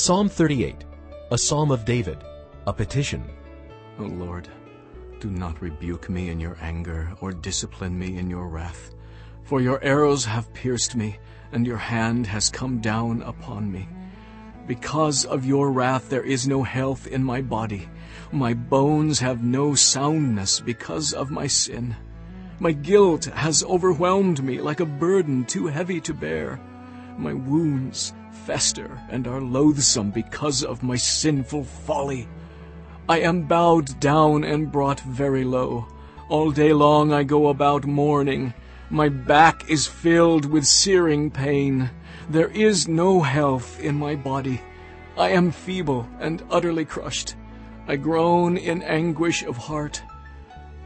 Psalm 38, a psalm of David, a petition. O Lord, do not rebuke me in your anger or discipline me in your wrath. For your arrows have pierced me, and your hand has come down upon me. Because of your wrath there is no health in my body. My bones have no soundness because of my sin. My guilt has overwhelmed me like a burden too heavy to bear. My wounds fester and are loathsome because of my sinful folly. I am bowed down and brought very low. All day long I go about mourning. My back is filled with searing pain. There is no health in my body. I am feeble and utterly crushed. I groan in anguish of heart.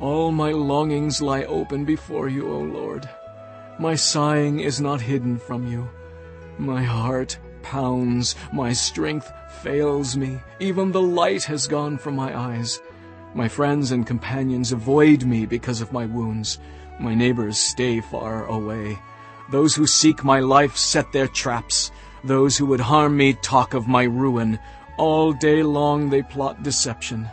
All my longings lie open before you, O Lord. My sighing is not hidden from you. My heart pounds, my strength fails me, even the light has gone from my eyes. My friends and companions avoid me because of my wounds. My neighbors stay far away. Those who seek my life set their traps. Those who would harm me talk of my ruin. All day long they plot deception.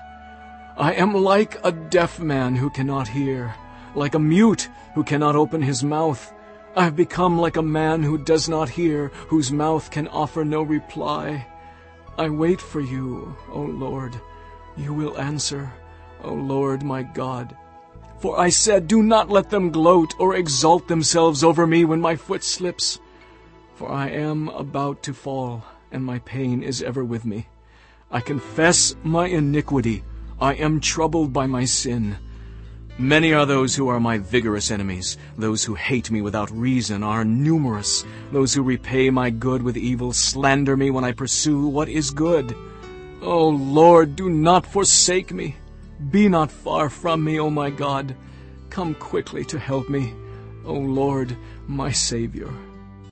I am like a deaf man who cannot hear, like a mute who cannot open his mouth. I have become like a man who does not hear, whose mouth can offer no reply. I wait for you, O Lord. You will answer, O Lord my God. For I said, Do not let them gloat or exalt themselves over me when my foot slips. For I am about to fall, and my pain is ever with me. I confess my iniquity. I am troubled by my sin. Many are those who are my vigorous enemies. Those who hate me without reason are numerous. Those who repay my good with evil slander me when I pursue what is good. O Lord, do not forsake me. Be not far from me, O my God. Come quickly to help me, O Lord, my Savior.